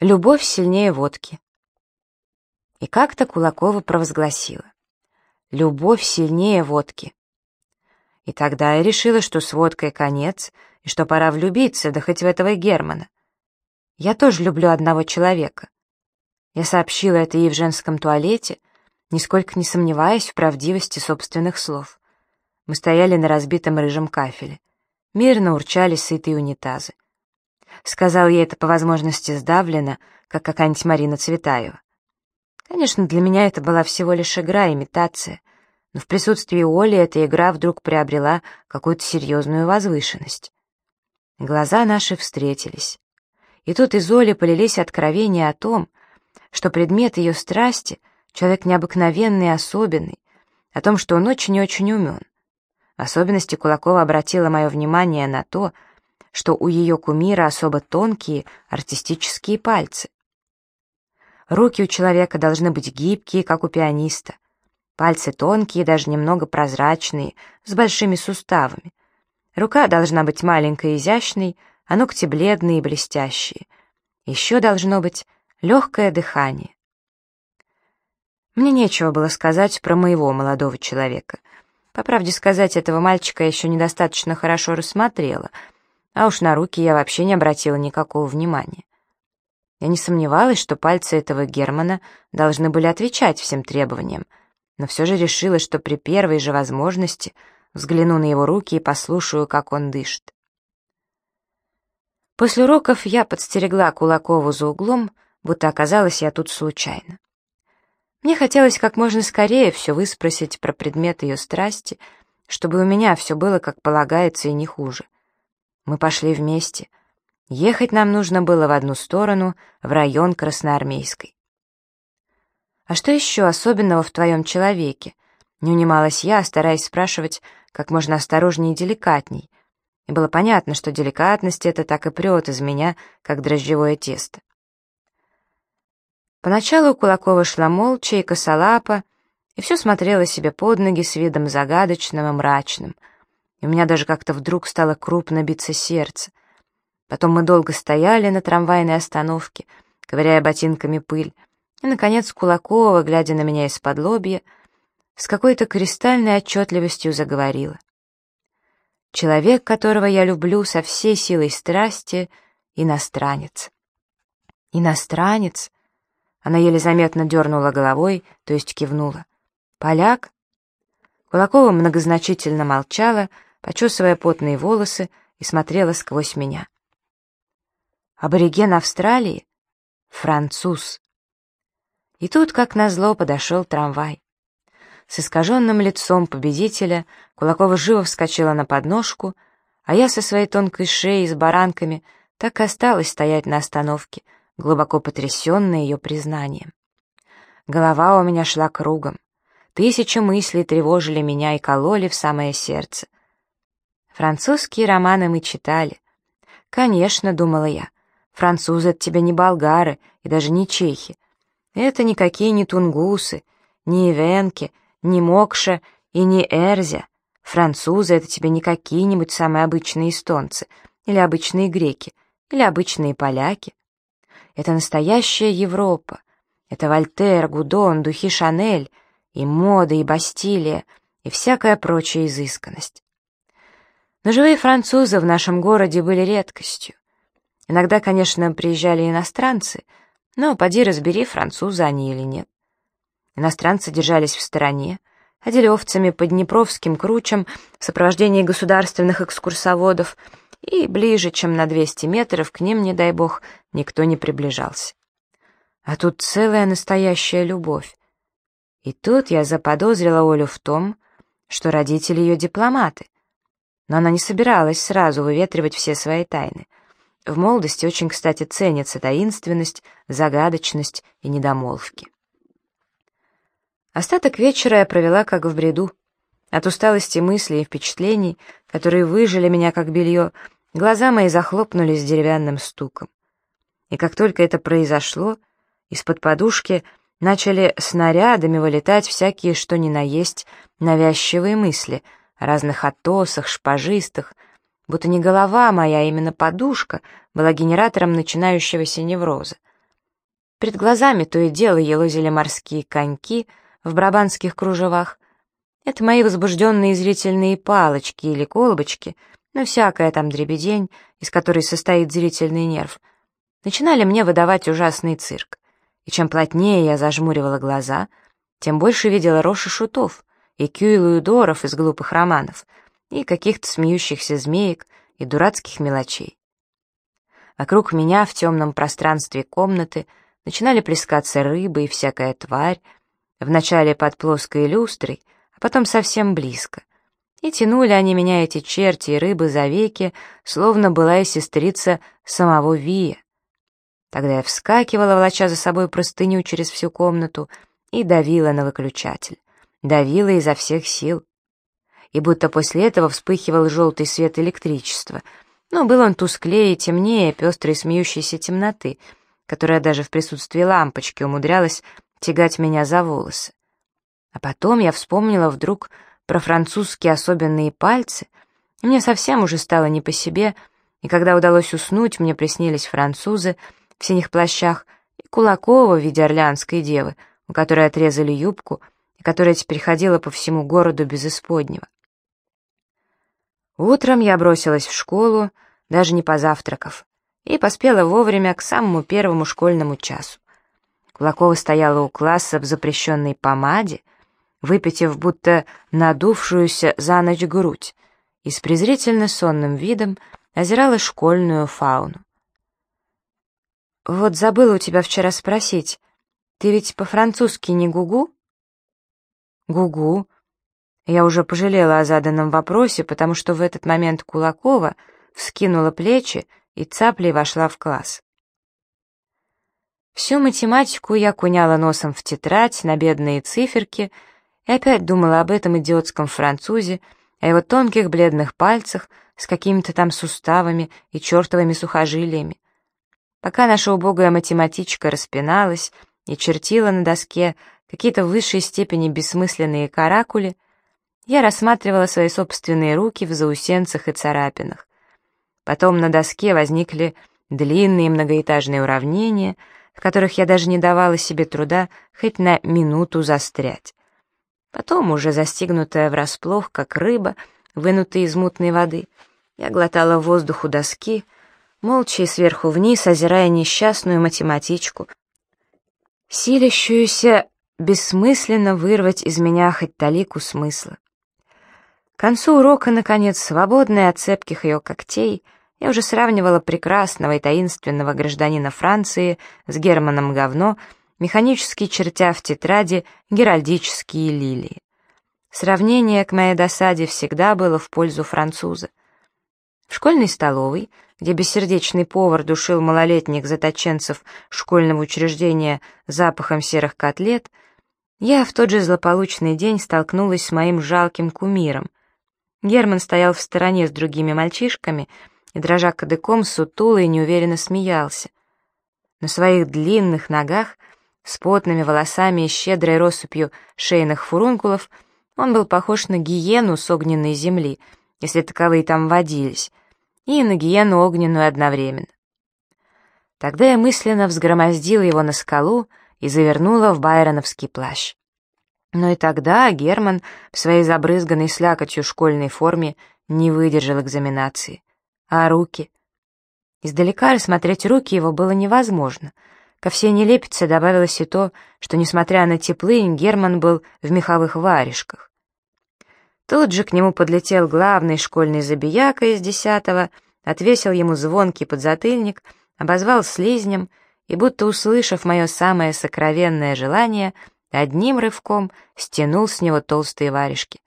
Любовь сильнее водки. И как-то Кулакова провозгласила. Любовь сильнее водки. И тогда я решила, что с водкой конец, и что пора влюбиться, да хоть в этого Германа. Я тоже люблю одного человека. Я сообщила это ей в женском туалете, нисколько не сомневаясь в правдивости собственных слов. Мы стояли на разбитом рыжем кафеле. Мирно урчали сытые унитазы. Сказал ей это по возможности сдавленно, как какая-нибудь Марина Цветаева. Конечно, для меня это была всего лишь игра, имитация, но в присутствии Оли эта игра вдруг приобрела какую-то серьезную возвышенность. Глаза наши встретились. И тут из Оли полились откровения о том, что предмет ее страсти — человек необыкновенный и особенный, о том, что он очень и очень умен. В особенности Кулакова обратила мое внимание на то, что у ее кумира особо тонкие артистические пальцы. Руки у человека должны быть гибкие, как у пианиста. Пальцы тонкие, даже немного прозрачные, с большими суставами. Рука должна быть маленькой и изящной, а ногти бледные и блестящие. Еще должно быть легкое дыхание. Мне нечего было сказать про моего молодого человека. По правде сказать, этого мальчика я еще недостаточно хорошо рассмотрела — а уж на руки я вообще не обратила никакого внимания. Я не сомневалась, что пальцы этого Германа должны были отвечать всем требованиям, но все же решила, что при первой же возможности взгляну на его руки и послушаю, как он дышит. После уроков я подстерегла Кулакову за углом, будто оказалась я тут случайно. Мне хотелось как можно скорее все выспросить про предмет ее страсти, чтобы у меня все было, как полагается, и не хуже — мы пошли вместе. Ехать нам нужно было в одну сторону, в район Красноармейской. «А что еще особенного в твоем человеке?» Не унималась я, стараясь спрашивать как можно осторожнее и деликатней. И было понятно, что деликатность это так и прет из меня, как дрожжевое тесто. Поначалу Кулакова шла молча и косолапо, и все смотрела себе под ноги с видом загадочным и мрачным — и у меня даже как-то вдруг стало крупно биться сердце. Потом мы долго стояли на трамвайной остановке, ковыряя ботинками пыль, и, наконец, Кулакова, глядя на меня из-под лобья, с какой-то кристальной отчетливостью заговорила. «Человек, которого я люблю со всей силой страсти, — иностранец». «Иностранец?» Она еле заметно дернула головой, то есть кивнула. «Поляк?» Кулакова многозначительно молчала, — почесывая потные волосы, и смотрела сквозь меня. Абориген Австралии? Француз. И тут, как назло, подошел трамвай. С искаженным лицом победителя Кулакова живо вскочила на подножку, а я со своей тонкой шеей с баранками так и осталась стоять на остановке, глубоко потрясенная ее признанием. Голова у меня шла кругом. Тысячи мыслей тревожили меня и кололи в самое сердце. Французские романы мы читали. Конечно, думала я, французы от тебя не болгары и даже не чехи. Это никакие не тунгусы, не ивенки, не мокша и не эрзя. Французы — это тебе не какие-нибудь самые обычные эстонцы, или обычные греки, или обычные поляки. Это настоящая Европа. Это Вольтер, Гудон, духи Шанель, и мода, и Бастилия, и всякая прочая изысканность. Но живые французы в нашем городе были редкостью. Иногда, конечно, приезжали иностранцы, но поди разбери, французы они или нет. Иностранцы держались в стороне, ходили овцами по Днепровским кручам в сопровождении государственных экскурсоводов, и ближе, чем на 200 метров, к ним, не дай бог, никто не приближался. А тут целая настоящая любовь. И тут я заподозрила Олю в том, что родители ее дипломаты — но она не собиралась сразу выветривать все свои тайны. В молодости очень, кстати, ценится таинственность, загадочность и недомолвки. Остаток вечера я провела как в бреду. От усталости мыслей и впечатлений, которые выжили меня как белье, глаза мои захлопнулись деревянным стуком. И как только это произошло, из-под подушки начали снарядами вылетать всякие, что ни на есть, навязчивые мысли — разных атосах, шпажистых, будто не голова моя, а именно подушка была генератором начинающегося невроза. Перед глазами то и дело елозили морские коньки в брабанских кружевах. Это мои возбужденные зрительные палочки или колбочки, ну всякая там дребедень, из которой состоит зрительный нерв, начинали мне выдавать ужасный цирк. И чем плотнее я зажмуривала глаза, тем больше видела Роши Шутов и Кью Доров из глупых романов, и каких-то смеющихся змеек, и дурацких мелочей. Вокруг меня в темном пространстве комнаты начинали плескаться рыбы и всякая тварь, вначале под плоской люстрой, а потом совсем близко. И тянули они меня, эти черти и рыбы, за веки, словно была и сестрица самого Вия. Тогда я вскакивала, волоча за собой простыню через всю комнату, и давила на выключатель. Давила изо всех сил. И будто после этого вспыхивал желтый свет электричества. Но был он тусклее и темнее пестрой смеющейся темноты, которая даже в присутствии лампочки умудрялась тягать меня за волосы. А потом я вспомнила вдруг про французские особенные пальцы, и мне совсем уже стало не по себе, и когда удалось уснуть, мне приснились французы — в синих плащах, и Кулакова в виде орлеанской девы, у которой отрезали юбку, и которая теперь ходила по всему городу без исподнего. Утром я бросилась в школу, даже не позавтракав, и поспела вовремя к самому первому школьному часу. Кулакова стояла у класса в запрещенной помаде, выпитив будто надувшуюся за ночь грудь, и с презрительно сонным видом озирала школьную фауну. «Вот забыла у тебя вчера спросить, ты ведь по-французски не гугу?» «Гугу». Я уже пожалела о заданном вопросе, потому что в этот момент Кулакова вскинула плечи и цаплей вошла в класс. Всю математику я куняла носом в тетрадь на бедные циферки и опять думала об этом идиотском французе, о его тонких бледных пальцах с какими-то там суставами и чертовыми сухожилиями. Пока наша убогая математичка распиналась и чертила на доске какие-то в высшей степени бессмысленные каракули, я рассматривала свои собственные руки в заусенцах и царапинах. Потом на доске возникли длинные многоэтажные уравнения, в которых я даже не давала себе труда хоть на минуту застрять. Потом, уже застигнутая врасплох, как рыба, вынутая из мутной воды, я глотала воздух у доски — молча и сверху вниз, озирая несчастную математичку, силящуюся бессмысленно вырвать из меня хоть талику смысла. К концу урока, наконец, свободная от цепких ее когтей, я уже сравнивала прекрасного и таинственного гражданина Франции с Германом Говно, механически чертя в тетради геральдические лилии. Сравнение, к моей досаде, всегда было в пользу француза. В школьной столовой, где бессердечный повар душил малолетних заточенцев школьного учреждения запахом серых котлет, я в тот же злополучный день столкнулась с моим жалким кумиром. Герман стоял в стороне с другими мальчишками и, дрожа кадыком, сутуло и неуверенно смеялся. На своих длинных ногах, с потными волосами и щедрой россыпью шейных фурункулов, он был похож на гиену с огненной земли — если таковые там водились, и на гиену огненную одновременно. Тогда я мысленно взгромоздила его на скалу и завернула в байроновский плащ. Но и тогда Герман в своей забрызганной слякотью школьной форме не выдержал экзаменации. А руки? Издалека рассмотреть руки его было невозможно. Ко всей нелепице добавилось и то, что, несмотря на теплынь, Герман был в меховых варежках. Тут же к нему подлетел главный школьный забияка из десятого, отвесил ему звонкий подзатыльник, обозвал слизнем и, будто услышав мое самое сокровенное желание, одним рывком стянул с него толстые варежки.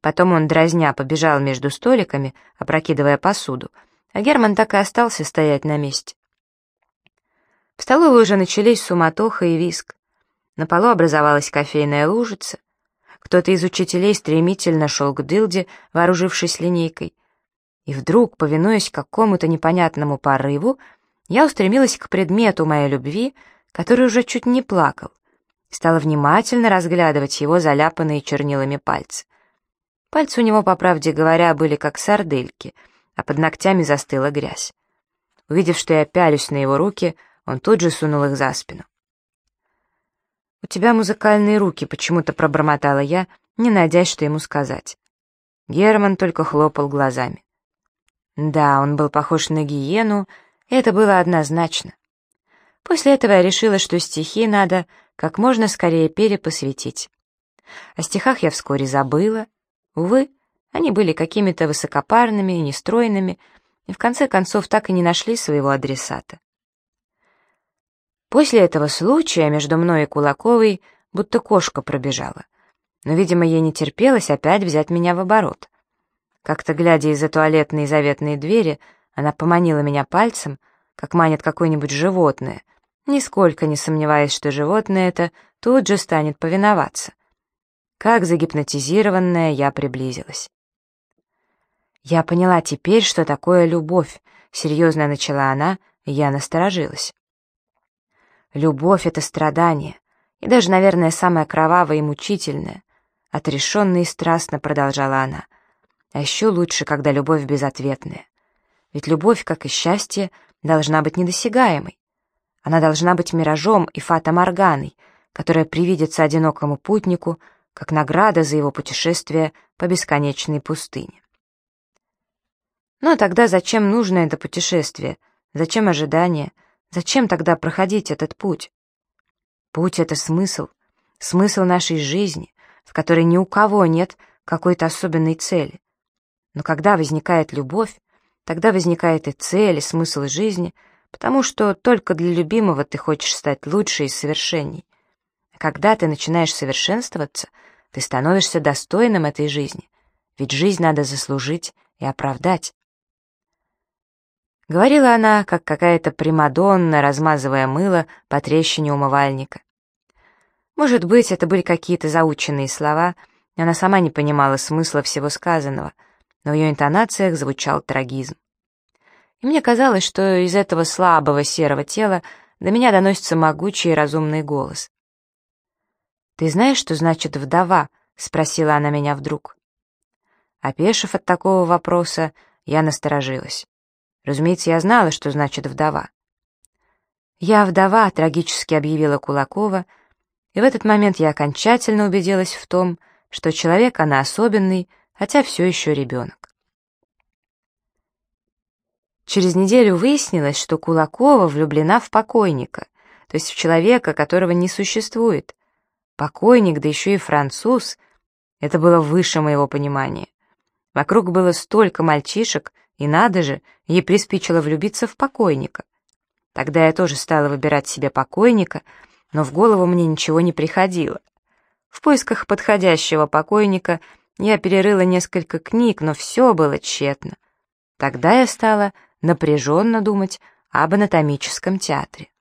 Потом он, дразня, побежал между столиками, опрокидывая посуду, а Герман так и остался стоять на месте. В столовой уже начались суматоха и виск. На полу образовалась кофейная лужица — кто-то из учителей стремительно шел к дылде, вооружившись линейкой. И вдруг, повинуясь какому-то непонятному порыву, я устремилась к предмету моей любви, который уже чуть не плакал, и стала внимательно разглядывать его заляпанные чернилами пальцы. Пальцы у него, по правде говоря, были как сардельки, а под ногтями застыла грязь. Увидев, что я пялюсь на его руки, он тут же сунул их за спину. «У тебя музыкальные руки», — почему-то пробормотала я, не надеясь, что ему сказать. Герман только хлопал глазами. Да, он был похож на гиену, это было однозначно. После этого я решила, что стихи надо как можно скорее перепосвятить. О стихах я вскоре забыла. Увы, они были какими-то высокопарными нестройными, и в конце концов так и не нашли своего адресата. После этого случая между мной и Кулаковой будто кошка пробежала. Но, видимо, ей не терпелось опять взять меня в оборот. Как-то, глядя из-за туалетной заветной двери, она поманила меня пальцем, как манит какое-нибудь животное, нисколько не сомневаясь, что животное это тут же станет повиноваться. Как загипнотизированная я приблизилась. «Я поняла теперь, что такое любовь», — серьезно начала она, и я насторожилась. «Любовь — это страдание, и даже, наверное, самое кровавое и мучительное. Отрешенно и страстно продолжала она. А еще лучше, когда любовь безответная. Ведь любовь, как и счастье, должна быть недосягаемой. Она должна быть миражом и фата-морганой, которая привидится одинокому путнику, как награда за его путешествие по бесконечной пустыне. Ну а тогда зачем нужно это путешествие? Зачем ожидание? Зачем тогда проходить этот путь? Путь — это смысл, смысл нашей жизни, в которой ни у кого нет какой-то особенной цели. Но когда возникает любовь, тогда возникает и цель, и смысл жизни, потому что только для любимого ты хочешь стать лучше и совершенней. А когда ты начинаешь совершенствоваться, ты становишься достойным этой жизни, ведь жизнь надо заслужить и оправдать. Говорила она, как какая-то примадонна, размазывая мыло по трещине умывальника. Может быть, это были какие-то заученные слова, и она сама не понимала смысла всего сказанного, но в ее интонациях звучал трагизм. И мне казалось, что из этого слабого серого тела до меня доносится могучий и разумный голос. «Ты знаешь, что значит «вдова»?» — спросила она меня вдруг. Опешив от такого вопроса, я насторожилась. Разумеется, я знала, что значит «вдова». «Я вдова», — трагически объявила Кулакова, и в этот момент я окончательно убедилась в том, что человек она особенный, хотя все еще ребенок. Через неделю выяснилось, что Кулакова влюблена в покойника, то есть в человека, которого не существует. Покойник, да еще и француз. Это было выше моего понимания. Вокруг было столько мальчишек, и надо же, ей приспичило влюбиться в покойника. Тогда я тоже стала выбирать себе покойника, но в голову мне ничего не приходило. В поисках подходящего покойника я перерыла несколько книг, но все было тщетно. Тогда я стала напряженно думать об анатомическом театре.